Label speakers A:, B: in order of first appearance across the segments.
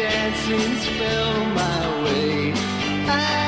A: in the dream.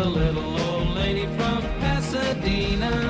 B: The
C: little old lady from Pasadena.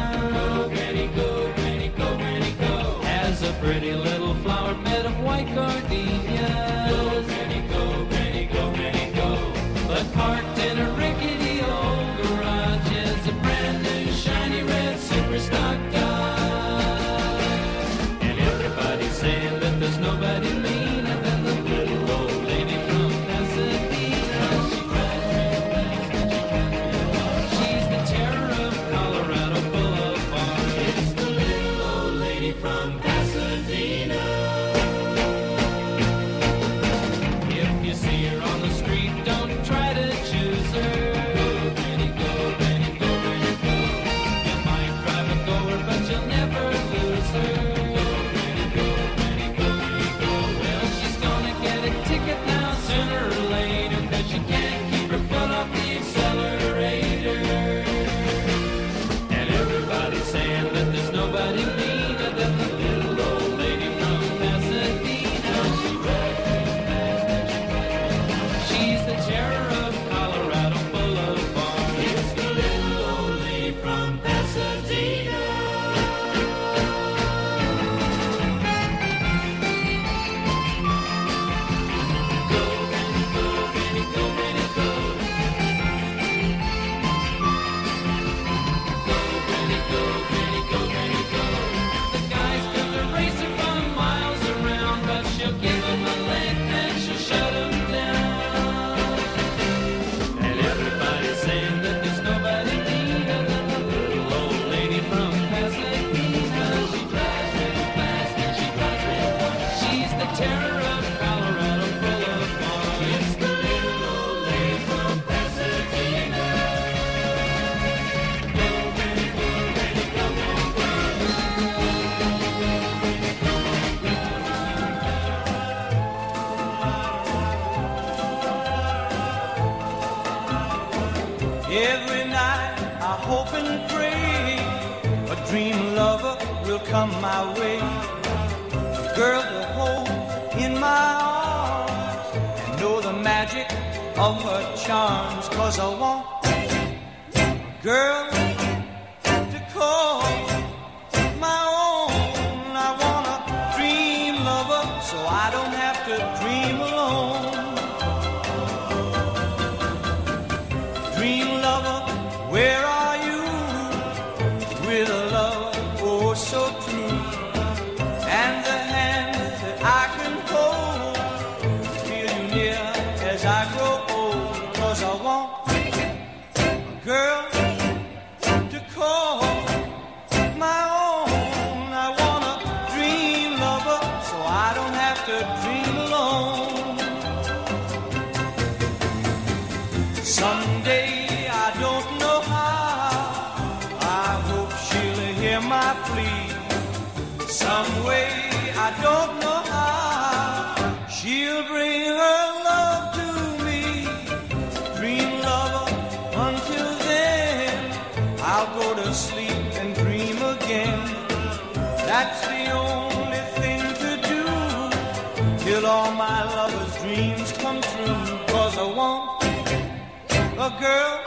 C: A
B: girl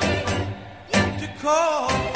B: to call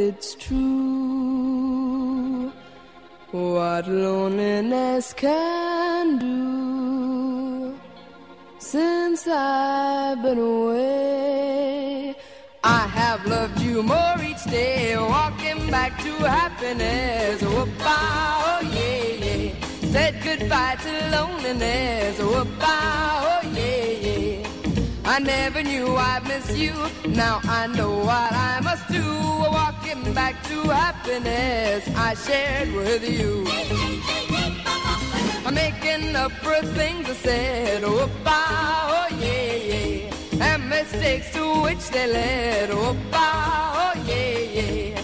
D: it's
E: true.
F: What
G: loneliness can do since I've been away. I have loved you more each day, walking back to happiness. Whoop, oh yeah, yeah. Said goodbye to loneliness. Whoop, oh never knew I'd miss you. Now I know what I must do. Walking back to happiness I shared with you. I'm making up for things I said. Oh, Whoop-ah, oh yeah, yeah. And mistakes to which they led. Oh, Whoop-ah, oh yeah, yeah.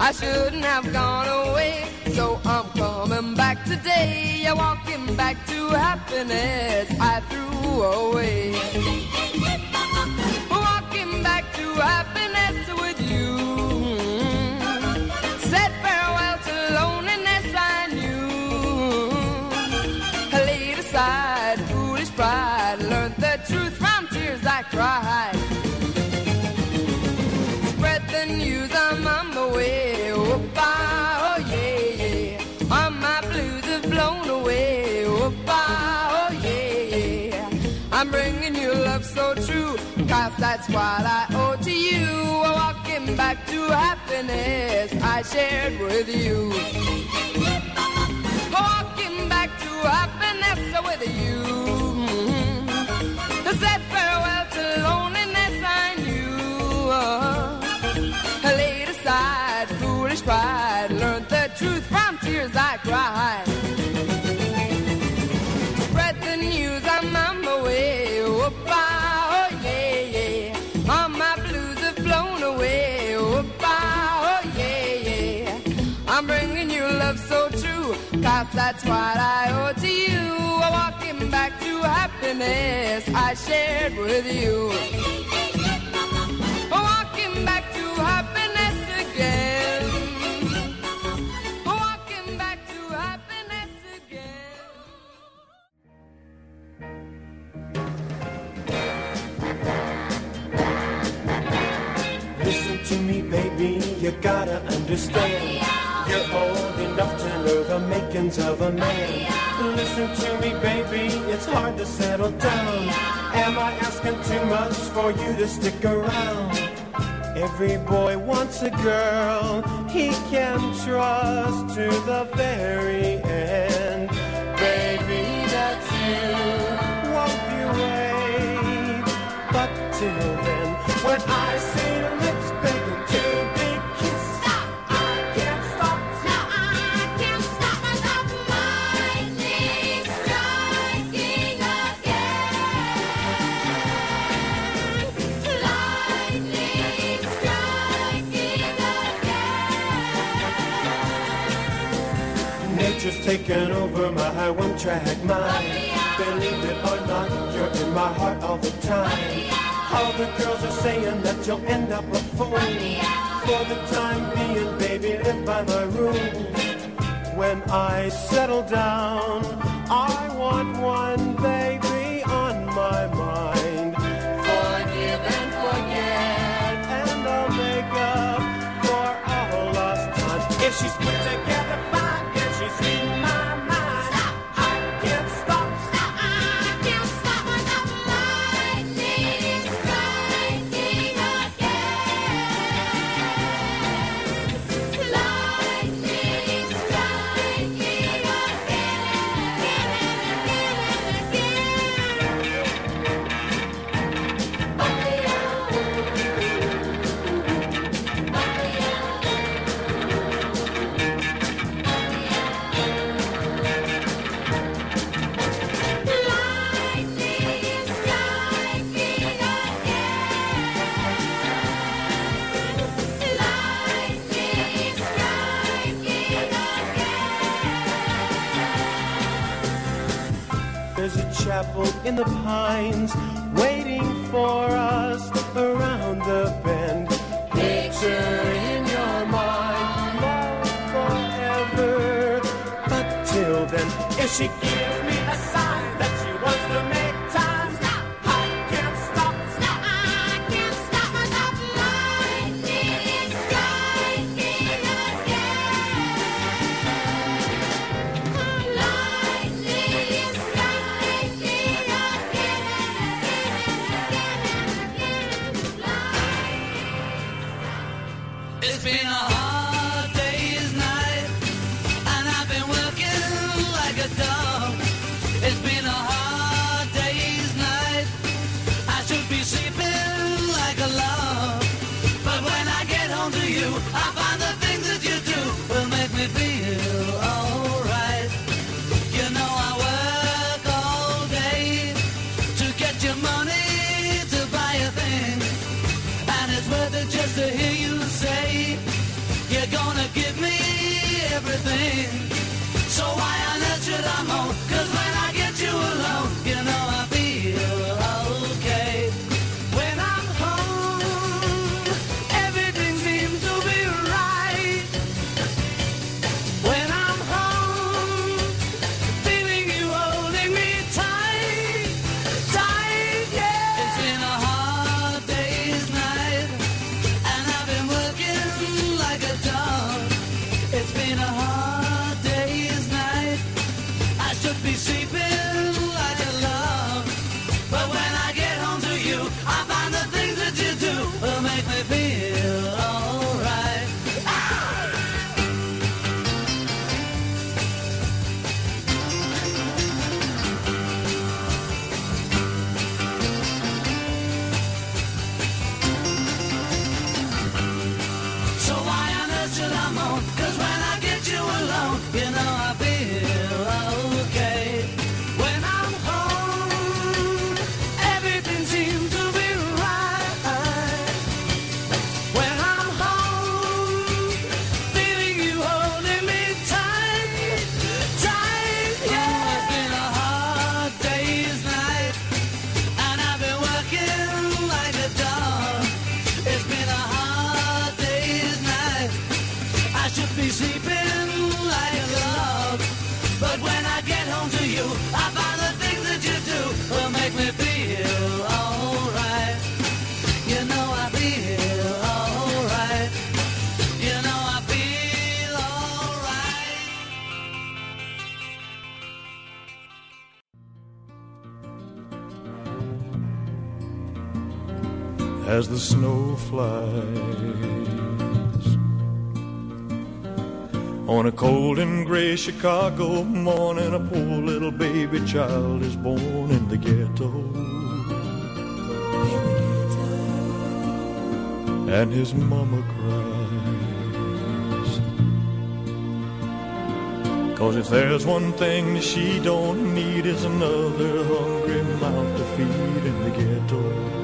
G: I shouldn't have gone away, so I'm coming back today. Yeah, walking back to happiness I threw away. Walking back to happiness with you. That's what I owe to you. Walking back to happiness I shared with you. That's what I owe to you. Walking back to happiness I shared with you. Walking back to happiness again. Walking back to happiness again.
H: Listen to me, baby, you gotta understand. You're old enough to know the makings of a man. Listen to me, baby, it's hard to settle down. Am I asking too much for you to stick around? Every boy wants a girl he can trust to the very end. Baby, that's you. Won't you wait? But till then, when I see Nature's taken over my one-track mind. Believe it or not, you're in my heart all the time. All the girls are saying that you'll end up a fool. For the time being, baby, live by my rules. When I settle down, I want one baby on my mind. Forgive and forget, and I'll make up for all lost time. If she's put together pines waiting for us around the bend. Picture in your mind, love forever. But till then, if she
I: flies. On a cold and gray Chicago morning, a poor little baby child is born in the ghetto. And his mama cries. Cause if there's one thing she don't need, is another hungry mouth to feed in the ghetto.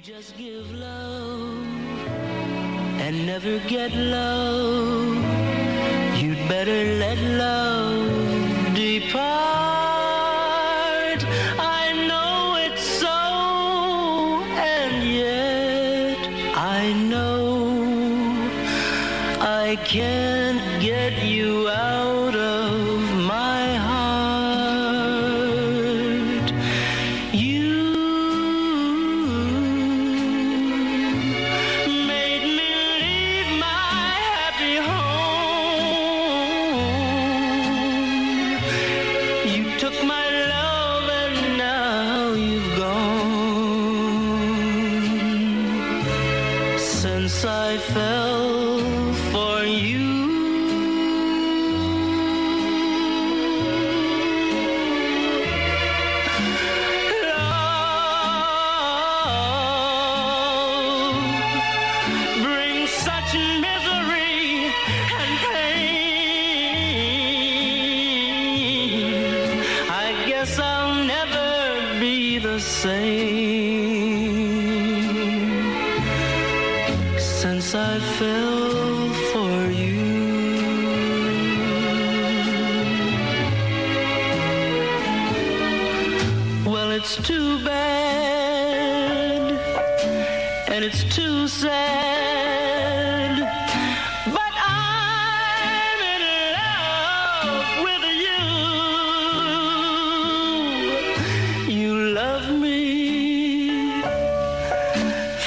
A: You just give love and never get love. You'd better let love.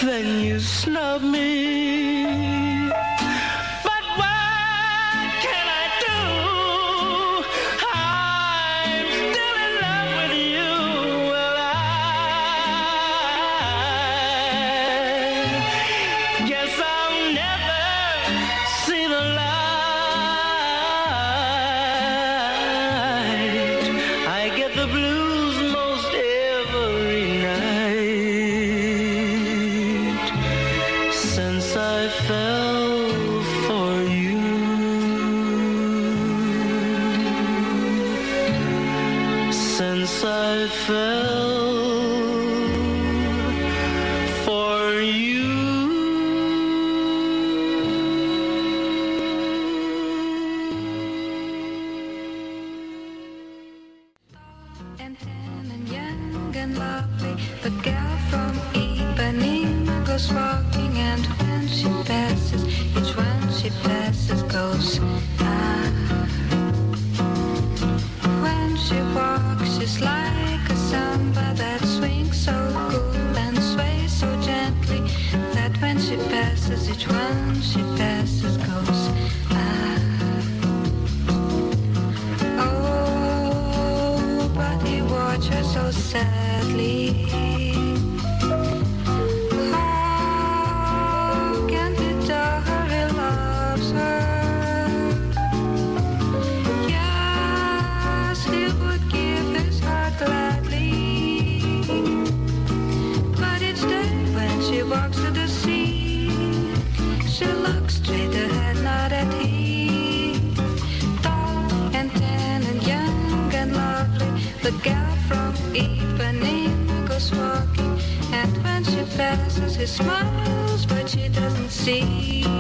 A: Then you snub me.
J: She looks straight ahead, not at him. Tall and tan and young and lovely, the gal from Ipanema goes walking. And when she passes, he smiles, but she doesn't see.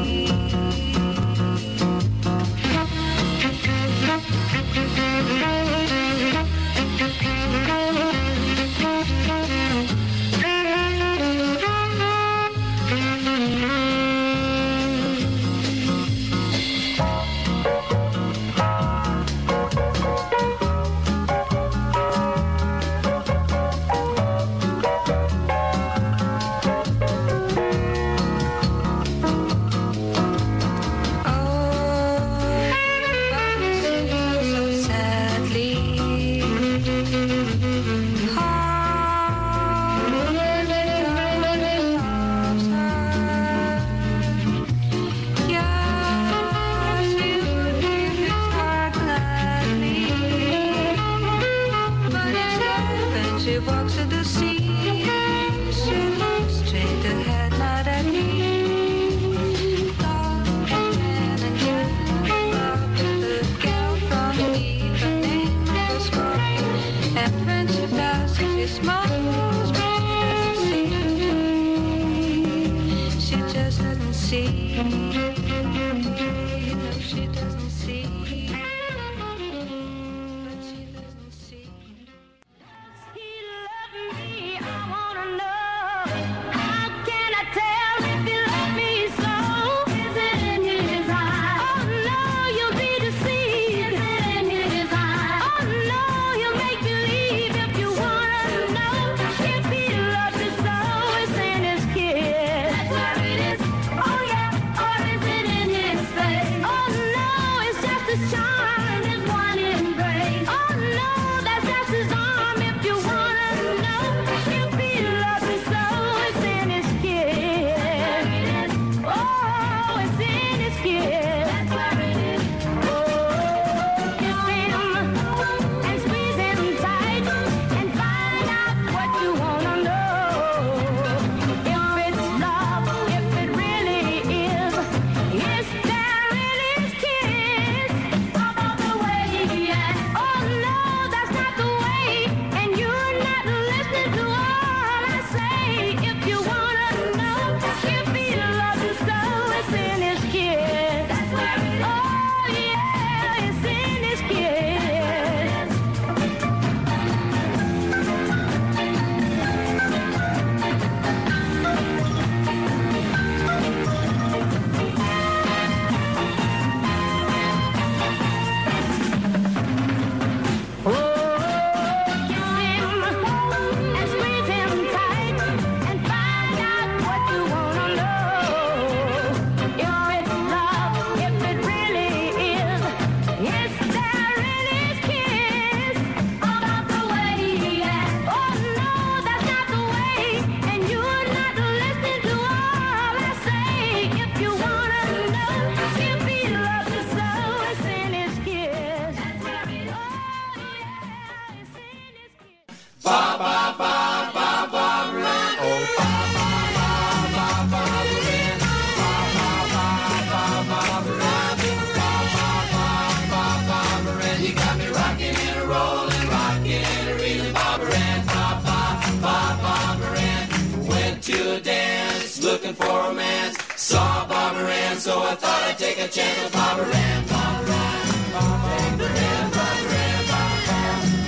K: Take a channel, Barbara Ann, Barbara Ann, Barbara Ann, Barbara Ann,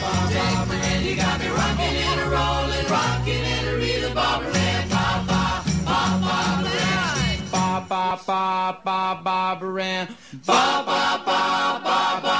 K: Barbara Take my hand, you got me rocking and a rolling, ba ba ba ba Barbara ba ba ba ba Barbara, Barbara ba ba ba ba.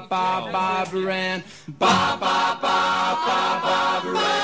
K: ba ba Bob Ran. Ba ba ba ba Bob Ran.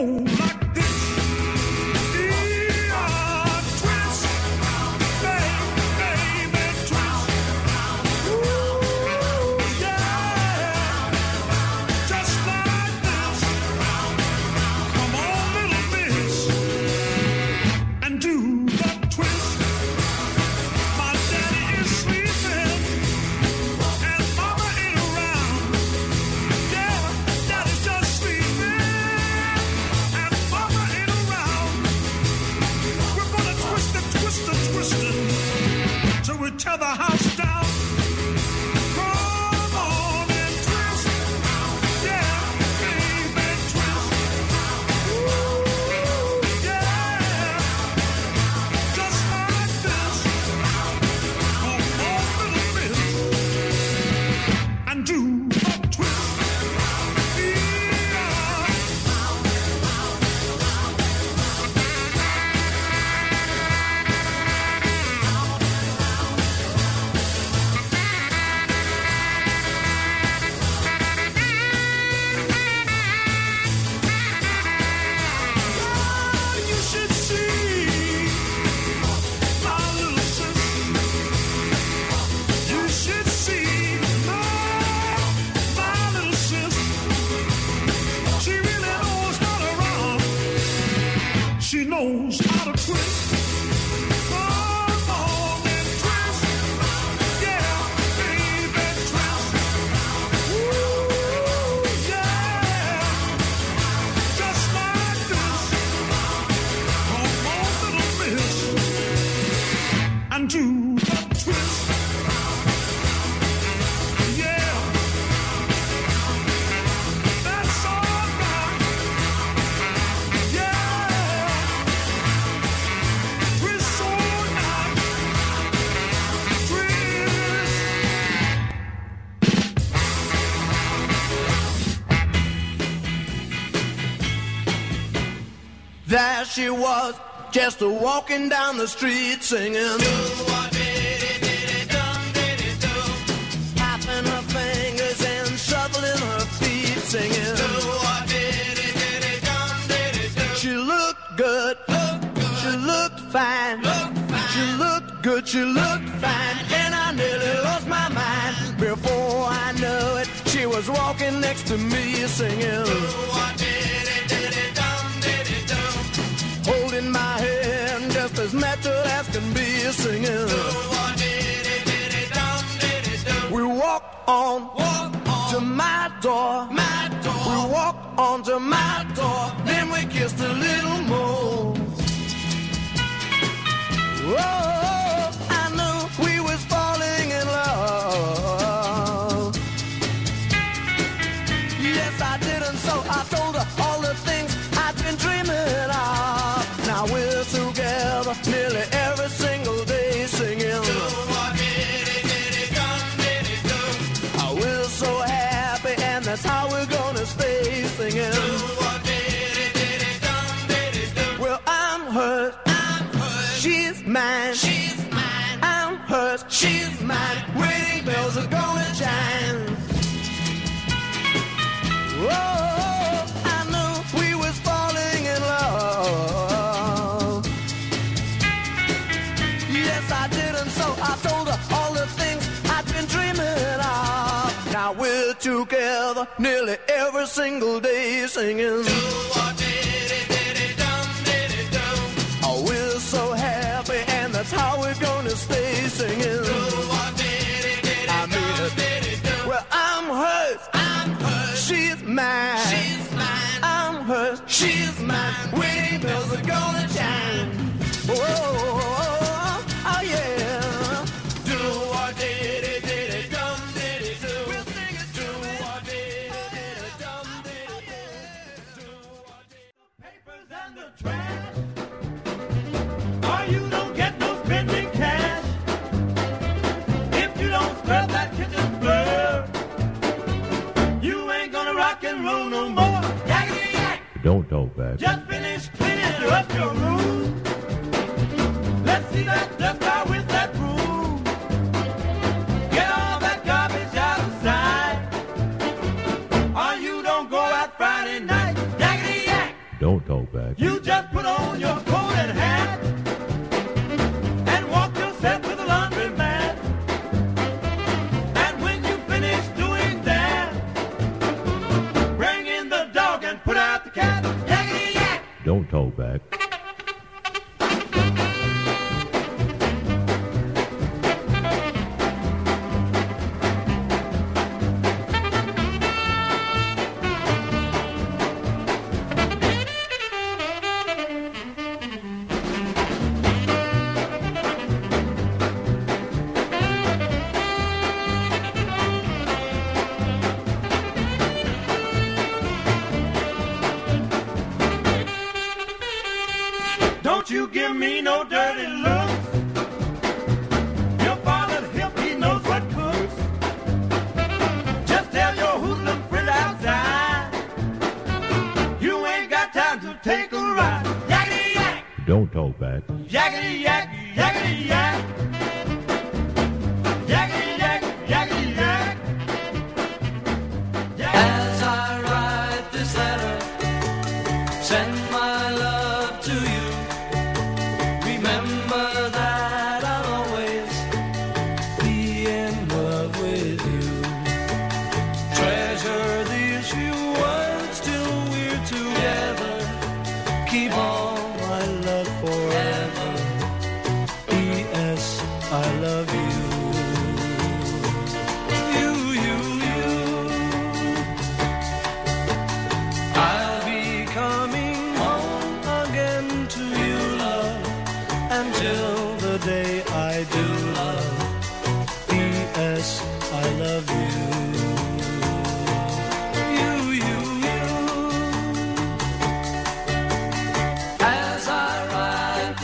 K: And
F: do just
L: walking down the street singing. Tapping her fingers and shuffling her feet singing. She looked good, she looked fine, she looked good, she looked fine, and I nearly lost my mind. Before I knew it, she was walking next to me singing. Holding my hand just as natural as can be singing. We walk on, walk on to my door. My door. We walk on to my door. Then we kissed a little more. Whoa, I knew we was falling in love. Yes, I did, and so I told her mine. She's mine. I'm hers. She's mine. Wedding bells are gonna chime. Oh, I knew we was falling in love. Yes, I did, and so I told her all the things I'd been dreaming of. Now we're together nearly every single day singing. Do what singing. I'm She's mine. She's mine. I'm. She's mine. Bells are gonna chime.
B: Whoa. Don't
I: talk back.
B: Just finish cleaning up your room. Let's see that dust out with that broom. Get all that garbage out of sight. Or you don't go out Friday night. Yak.
I: Don't back.
B: You
I: don't hold back.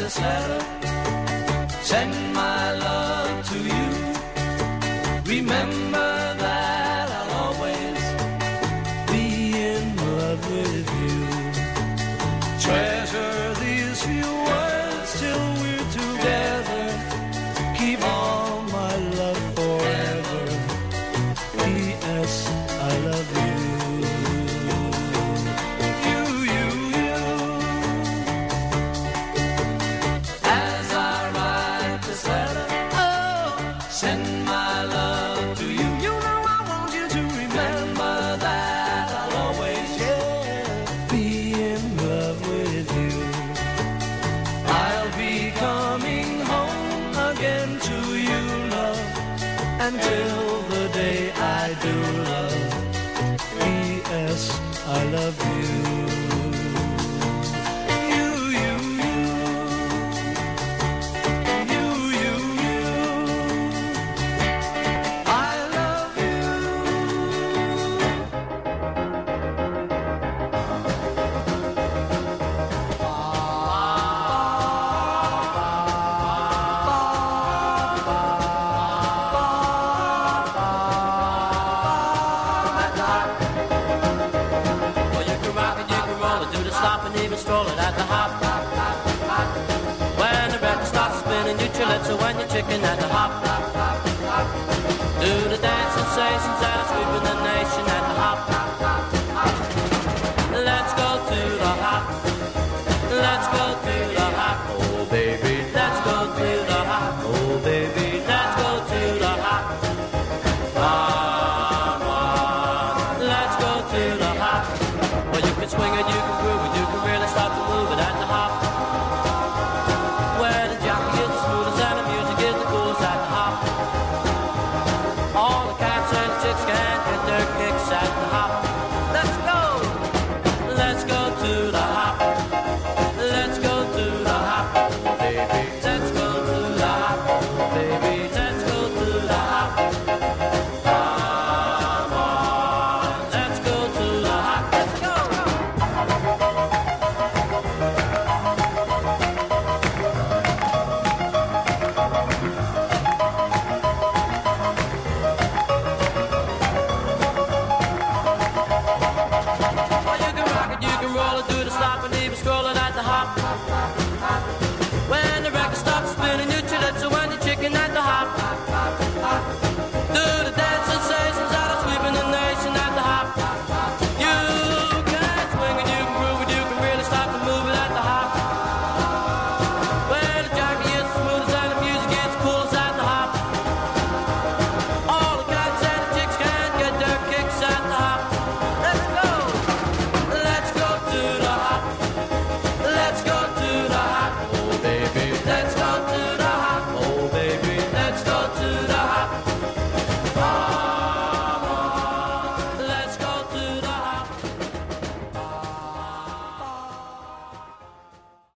A: this letter go through